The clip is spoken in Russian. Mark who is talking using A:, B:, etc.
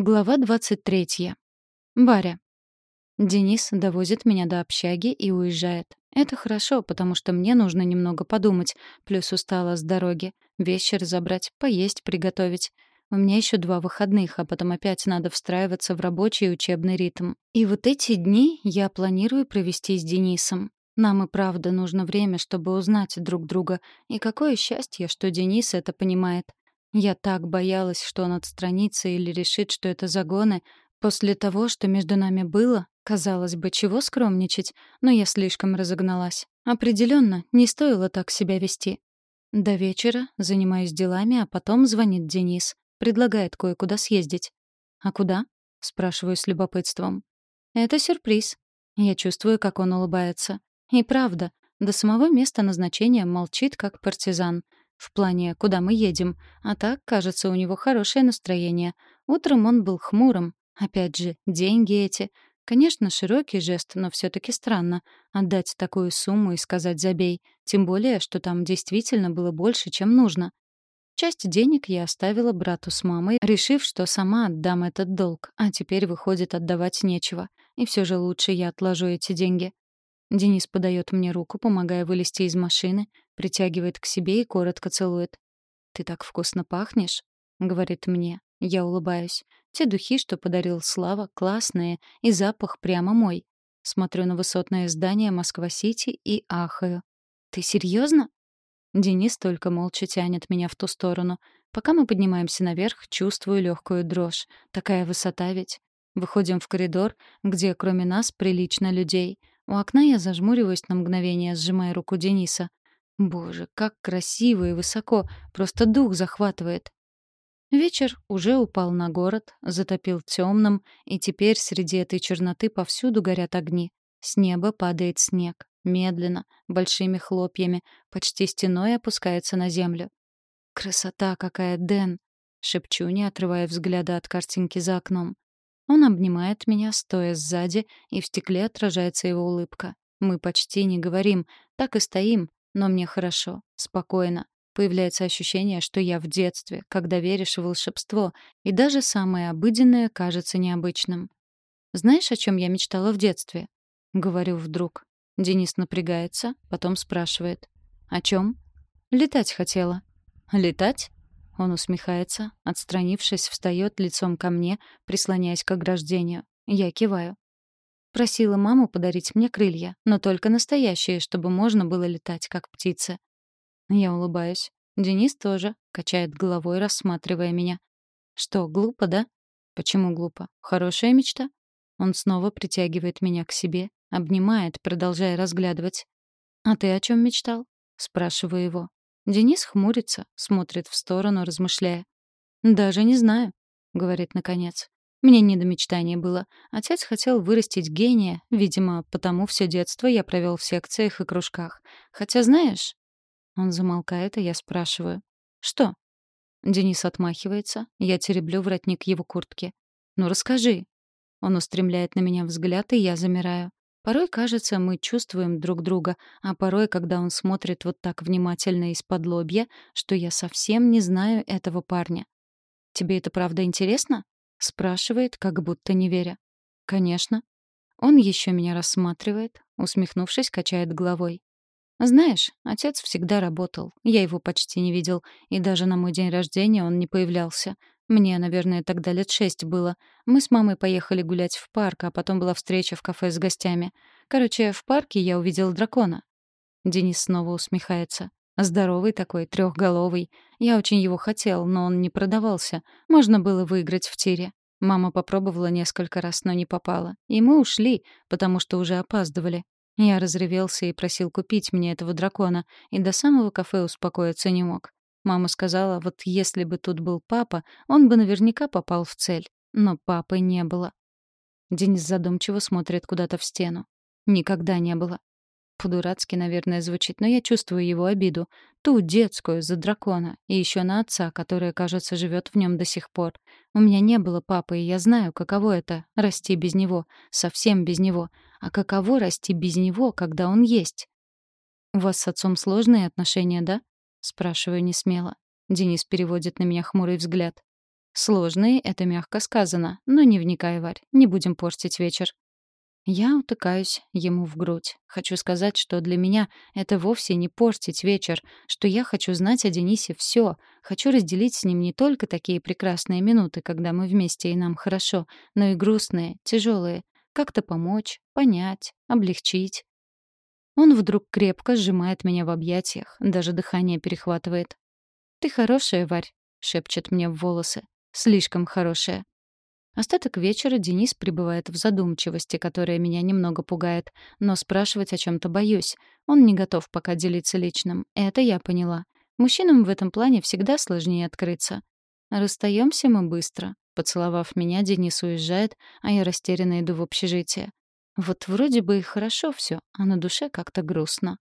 A: Глава 23. Баря. Денис довозит меня до общаги и уезжает. Это хорошо, потому что мне нужно немного подумать, плюс устала с дороги, вещи разобрать, поесть, приготовить. У меня еще два выходных, а потом опять надо встраиваться в рабочий и учебный ритм. И вот эти дни я планирую провести с Денисом. Нам и правда нужно время, чтобы узнать друг друга. И какое счастье, что Денис это понимает. Я так боялась, что он отстранится или решит, что это загоны. После того, что между нами было, казалось бы, чего скромничать, но я слишком разогналась. Определенно, не стоило так себя вести. До вечера занимаюсь делами, а потом звонит Денис. Предлагает кое-куда съездить. «А куда?» — спрашиваю с любопытством. «Это сюрприз». Я чувствую, как он улыбается. И правда, до самого места назначения молчит, как партизан — в плане, куда мы едем. А так, кажется, у него хорошее настроение. Утром он был хмурым. Опять же, деньги эти. Конечно, широкий жест, но все таки странно. Отдать такую сумму и сказать «забей». Тем более, что там действительно было больше, чем нужно. Часть денег я оставила брату с мамой, решив, что сама отдам этот долг, а теперь, выходит, отдавать нечего. И все же лучше я отложу эти деньги. Денис подает мне руку, помогая вылезти из машины, притягивает к себе и коротко целует. «Ты так вкусно пахнешь», — говорит мне. Я улыбаюсь. Те духи, что подарил Слава, классные, и запах прямо мой. Смотрю на высотное здание Москва-Сити и ахаю. «Ты серьезно? Денис только молча тянет меня в ту сторону. Пока мы поднимаемся наверх, чувствую легкую дрожь. Такая высота ведь. Выходим в коридор, где кроме нас прилично людей. У окна я зажмуриваюсь на мгновение, сжимая руку Дениса. Боже, как красиво и высоко, просто дух захватывает. Вечер уже упал на город, затопил темным, и теперь среди этой черноты повсюду горят огни. С неба падает снег, медленно, большими хлопьями, почти стеной опускается на землю. «Красота какая, Дэн!» — шепчу, не отрывая взгляда от картинки за окном. Он обнимает меня, стоя сзади, и в стекле отражается его улыбка. Мы почти не говорим, так и стоим, но мне хорошо, спокойно. Появляется ощущение, что я в детстве, когда веришь в волшебство, и даже самое обыденное кажется необычным. «Знаешь, о чем я мечтала в детстве?» Говорю вдруг. Денис напрягается, потом спрашивает. «О чем?» «Летать хотела». «Летать?» Он усмехается, отстранившись, встает лицом ко мне, прислоняясь к ограждению. Я киваю. Просила маму подарить мне крылья, но только настоящие, чтобы можно было летать, как птицы. Я улыбаюсь. Денис тоже качает головой, рассматривая меня. Что, глупо, да? Почему глупо? Хорошая мечта? Он снова притягивает меня к себе, обнимает, продолжая разглядывать. «А ты о чем мечтал?» — спрашиваю его. Денис хмурится, смотрит в сторону, размышляя. «Даже не знаю», — говорит наконец. «Мне не до мечтаний было. Отец хотел вырастить гения, видимо, потому все детство я провел в секциях и кружках. Хотя, знаешь...» Он замолкает, и я спрашиваю. «Что?» Денис отмахивается, я тереблю воротник его куртки. «Ну, расскажи». Он устремляет на меня взгляд, и я замираю. Порой, кажется, мы чувствуем друг друга, а порой, когда он смотрит вот так внимательно из-под лобья, что я совсем не знаю этого парня. «Тебе это правда интересно?» — спрашивает, как будто не веря. «Конечно». Он еще меня рассматривает, усмехнувшись, качает головой. «Знаешь, отец всегда работал. Я его почти не видел, и даже на мой день рождения он не появлялся. Мне, наверное, тогда лет шесть было. Мы с мамой поехали гулять в парк, а потом была встреча в кафе с гостями. Короче, в парке я увидел дракона. Денис снова усмехается. Здоровый такой, трехголовый. Я очень его хотел, но он не продавался. Можно было выиграть в тире. Мама попробовала несколько раз, но не попала. И мы ушли, потому что уже опаздывали. Я разревелся и просил купить мне этого дракона, и до самого кафе успокоиться не мог. Мама сказала, вот если бы тут был папа, он бы наверняка попал в цель. Но папы не было. Денис задумчиво смотрит куда-то в стену. Никогда не было. По-дурацки, наверное, звучит, но я чувствую его обиду. Ту детскую, за дракона. И еще на отца, который, кажется, живет в нем до сих пор. У меня не было папы, и я знаю, каково это — расти без него. Совсем без него. А каково расти без него, когда он есть? У вас с отцом сложные отношения, да? Спрашиваю не смело. Денис переводит на меня хмурый взгляд. Сложные — это мягко сказано, но не вникай, Варь, не будем портить вечер. Я утыкаюсь ему в грудь. Хочу сказать, что для меня это вовсе не портить вечер, что я хочу знать о Денисе все, хочу разделить с ним не только такие прекрасные минуты, когда мы вместе и нам хорошо, но и грустные, тяжелые, как-то помочь, понять, облегчить. Он вдруг крепко сжимает меня в объятиях, даже дыхание перехватывает. «Ты хорошая, Варь», — шепчет мне в волосы. «Слишком хорошая». Остаток вечера Денис пребывает в задумчивости, которая меня немного пугает, но спрашивать о чем то боюсь. Он не готов пока делиться личным. Это я поняла. Мужчинам в этом плане всегда сложнее открыться. Расстаемся мы быстро. Поцеловав меня, Денис уезжает, а я растерянно иду в общежитие. Вот вроде бы и хорошо все, а на душе как-то грустно.